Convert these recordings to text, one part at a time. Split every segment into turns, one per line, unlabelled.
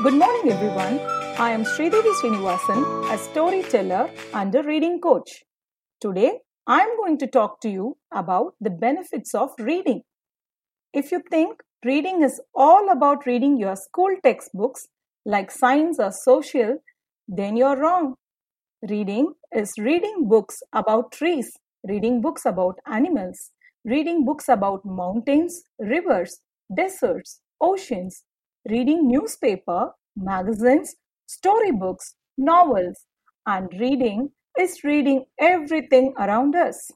Good morning, everyone. I am Sridevi Srinivasan, a storyteller and a reading coach. Today, I am going to talk to you about the benefits of reading. If you think reading is all about reading your school textbooks like science or social, then you're wrong. Reading is reading books about trees, reading books about animals, reading books about mountains, rivers, deserts, oceans, reading newspaper, magazines, storybooks, novels, and reading is reading everything around us.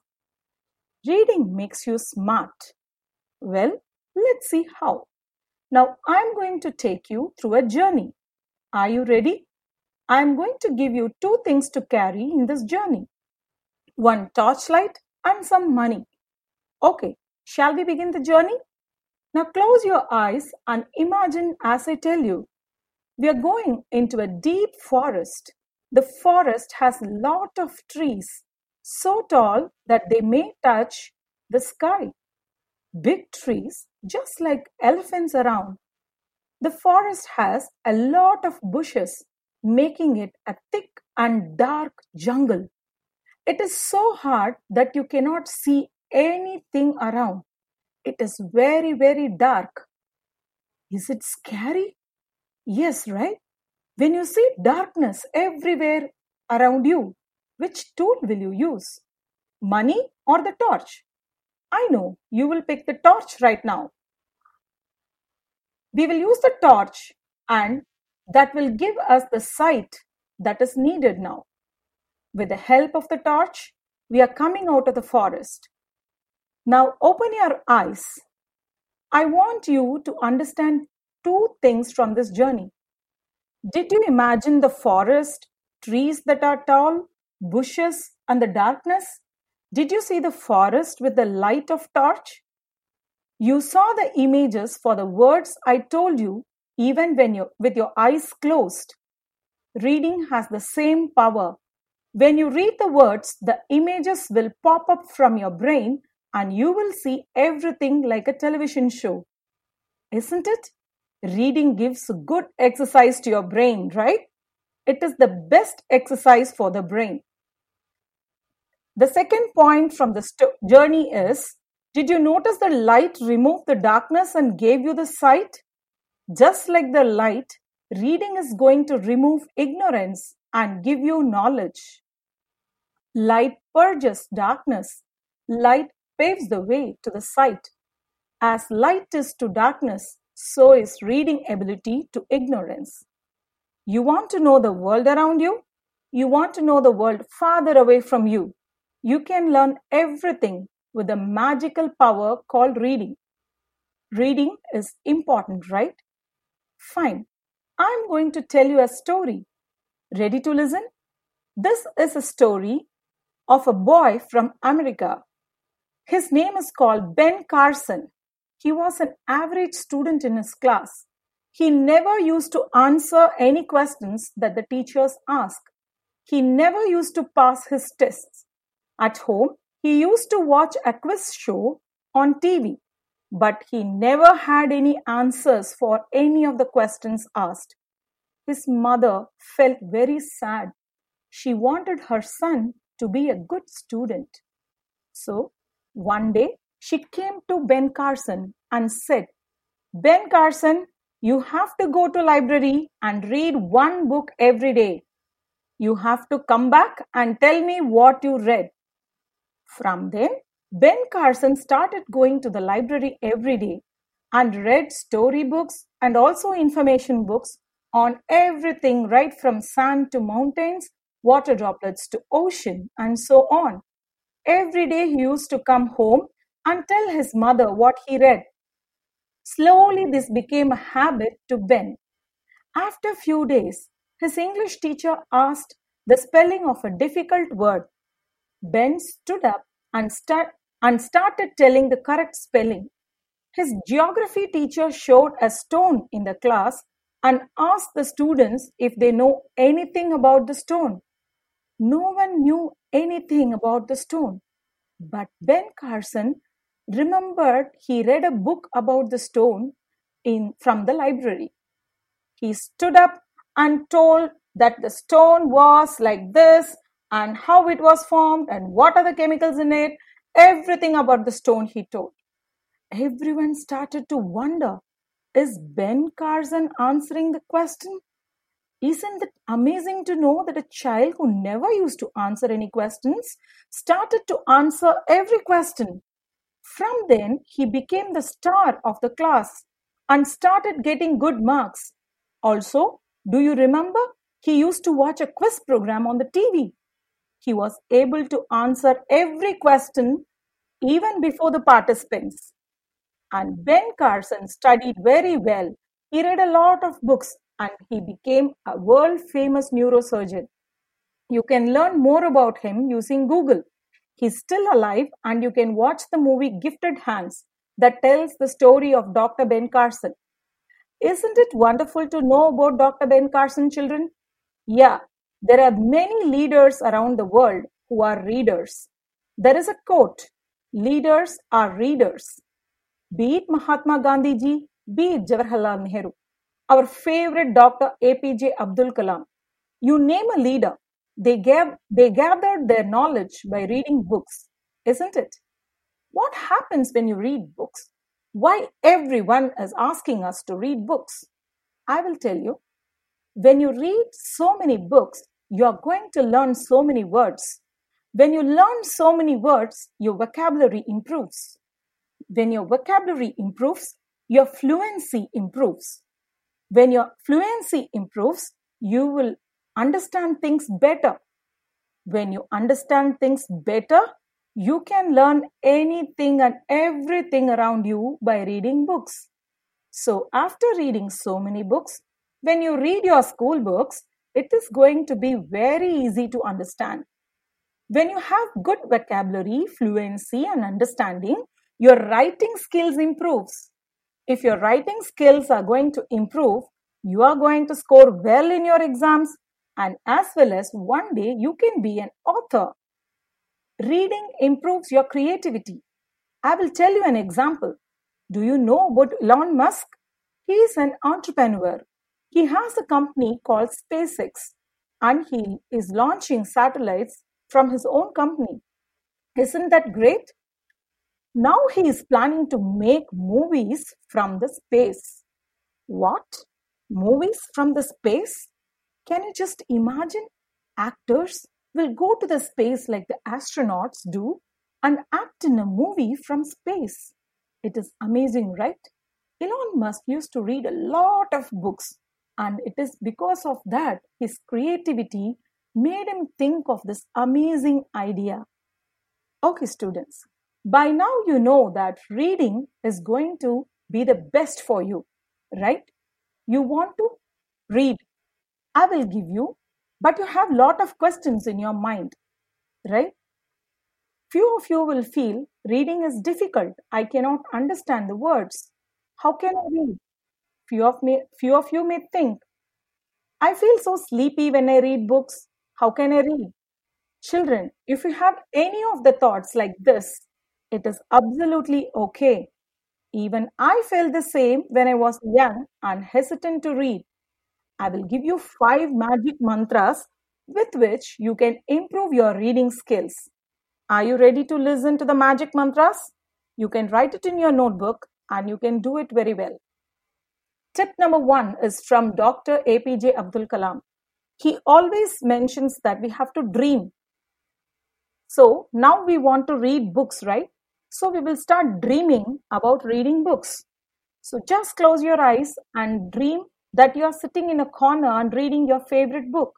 Reading makes you smart. Well, let's see how. Now, I'm going to take you through a journey. Are you ready? I'm going to give you two things to carry in this journey one torchlight and some money. Okay, shall we begin the journey? Now close your eyes and imagine as I tell you. We are going into a deep forest. The forest has a lot of trees, so tall that they may touch the sky. Big trees, just like elephants around. The forest has a lot of bushes, making it a thick and dark jungle. It is so hard that you cannot see anything around. It is very, very dark. Is it scary? Yes, right? When you see darkness everywhere around you, which tool will you use? Money or the torch? I know you will pick the torch right now. We will use the torch and that will give us the sight that is needed now. With the help of the torch, we are coming out of the forest. Now open your eyes. I want you to understand two things from this journey. Did you imagine the forest, trees that are tall, bushes, and the darkness? Did you see the forest with the light of torch? You saw the images for the words I told you even when you with your eyes closed. Reading has the same power. When you read the words, the images will pop up from your brain and you will see everything like a television show. Isn't it? Reading gives good exercise to your brain, right? It is the best exercise for the brain. The second point from the st- journey is Did you notice the light removed the darkness and gave you the sight? Just like the light, reading is going to remove ignorance and give you knowledge. Light purges darkness. Light paves the way to the sight. As light is to darkness, so is reading ability to ignorance. You want to know the world around you? You want to know the world farther away from you? You can learn everything with the magical power called reading. Reading is important, right? Fine. I'm going to tell you a story. Ready to listen? This is a story of a boy from America. His name is called Ben Carson. He was an average student in his class. He never used to answer any questions that the teachers asked. He never used to pass his tests. At home, he used to watch a quiz show on TV, but he never had any answers for any of the questions asked. His mother felt very sad. She wanted her son to be a good student. So, one day, she came to Ben Carson and said, Ben Carson, you have to go to library and read one book every day. You have to come back and tell me what you read. From then, Ben Carson started going to the library every day and read storybooks and also information books on everything right from sand to mountains, water droplets to ocean, and so on. Every day he used to come home and tell his mother what he read. Slowly, this became a habit to Ben. After a few days, his English teacher asked the spelling of a difficult word. Ben stood up and, start, and started telling the correct spelling. His geography teacher showed a stone in the class and asked the students if they know anything about the stone. No one knew anything about the stone, but Ben Carson remembered he read a book about the stone in from the library. he stood up and told that the stone was like this and how it was formed and what are the chemicals in it. Everything about the stone he told. Everyone started to wonder is Ben Carson answering the question? Isn't it amazing to know that a child who never used to answer any questions started to answer every question? From then, he became the star of the class and started getting good marks. Also, do you remember? He used to watch a quiz program on the TV. He was able to answer every question even before the participants. And Ben Carson studied very well. He read a lot of books and he became a world famous neurosurgeon. You can learn more about him using Google. He's still alive, and you can watch the movie Gifted Hands that tells the story of Dr. Ben Carson. Isn't it wonderful to know about Dr. Ben Carson, children? Yeah, there are many leaders around the world who are readers. There is a quote Leaders are readers. Be it Mahatma Gandhi ji, be it Jawaharlal Nehru our favorite Dr. APJ Abdul Kalam. You name a leader, they, gave, they gathered their knowledge by reading books, isn't it? What happens when you read books? Why everyone is asking us to read books? I will tell you. When you read so many books, you are going to learn so many words. When you learn so many words, your vocabulary improves. When your vocabulary improves, your fluency improves. When your fluency improves, you will understand things better. When you understand things better, you can learn anything and everything around you by reading books. So, after reading so many books, when you read your school books, it is going to be very easy to understand. When you have good vocabulary, fluency, and understanding, your writing skills improves. If your writing skills are going to improve, you are going to score well in your exams and as well as one day you can be an author. Reading improves your creativity. I will tell you an example. Do you know about Elon Musk? He is an entrepreneur. He has a company called SpaceX and he is launching satellites from his own company. Isn't that great? Now he is planning to make movies from the space. What? Movies from the space? Can you just imagine? Actors will go to the space like the astronauts do and act in a movie from space. It is amazing, right? Elon Musk used to read a lot of books, and it is because of that his creativity made him think of this amazing idea. Okay, students, by now you know that reading is going to be the best for you, right? You want to read. I will give you, but you have lot of questions in your mind, right? Few of you will feel reading is difficult. I cannot understand the words. How can I read? Few of me, few of you may think, I feel so sleepy when I read books. How can I read? Children, if you have any of the thoughts like this, it is absolutely okay. Even I felt the same when I was young and hesitant to read. I will give you five magic mantras with which you can improve your reading skills. Are you ready to listen to the magic mantras? You can write it in your notebook and you can do it very well. Tip number one is from Dr. APJ Abdul Kalam he always mentions that we have to dream. So now we want to read books, right? So we will start dreaming about reading books. So just close your eyes and dream that you are sitting in a corner and reading your favorite book.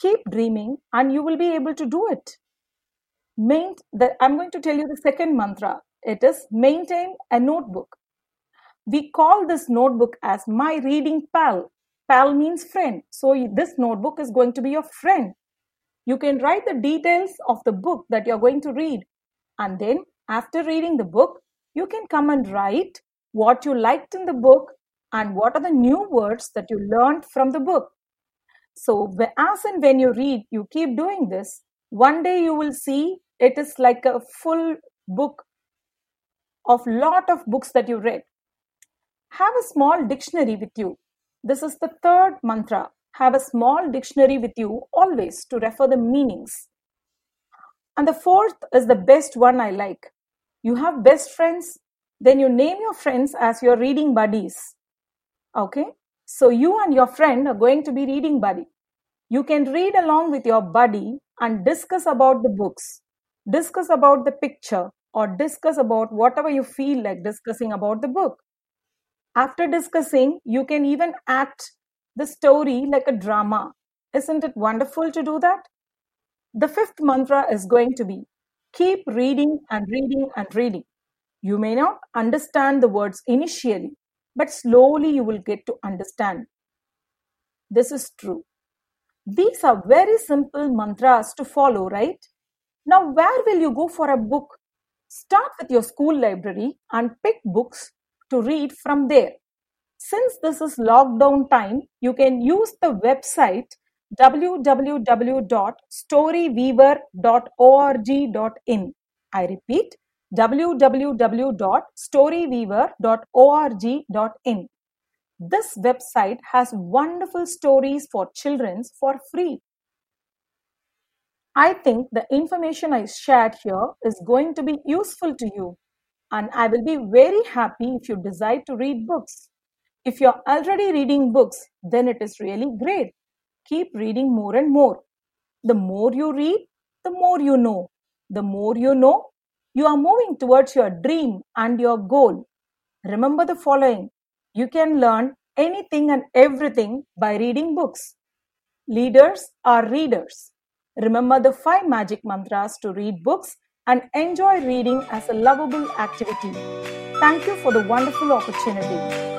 Keep dreaming and you will be able to do it. Main, the, I'm going to tell you the second mantra. It is maintain a notebook. We call this notebook as my reading pal Pal means friend. So this notebook is going to be your friend. You can write the details of the book that you're going to read. And then after reading the book, you can come and write what you liked in the book and what are the new words that you learned from the book. So as and when you read, you keep doing this. One day you will see it is like a full book of lot of books that you read. Have a small dictionary with you This is the third mantra. Have a small dictionary with you always to refer the meanings. And the fourth is the best one I like. You have best friends, then you name your friends as your reading buddies. Okay? So you and your friend are going to be reading buddy. You can read along with your buddy and discuss about the books, discuss about the picture, or discuss about whatever you feel like discussing about the book. After discussing, you can even act the story like a drama. Isn't it wonderful to do that? The fifth mantra is going to be keep reading and reading and reading. You may not understand the words initially, but slowly you will get to understand. This is true. These are very simple mantras to follow, right? Now, where will you go for a book? Start with your school library and pick books to read from there. Since this is lockdown time, you can use the website www.storyweaver.org.in. I repeat, www.storyweaver.org.in. This website has wonderful stories for children for free. I think the information I shared here is going to be useful to you, and I will be very happy if you decide to read books. If you're already reading books, then it is really great. Keep reading more and more. The more you read, the more you know. The more you know, you are moving towards your dream and your goal. Remember the following you can learn anything and everything by reading books. Leaders are readers. Remember the five magic mantras to read books and enjoy reading as a lovable activity. Thank you for the wonderful opportunity.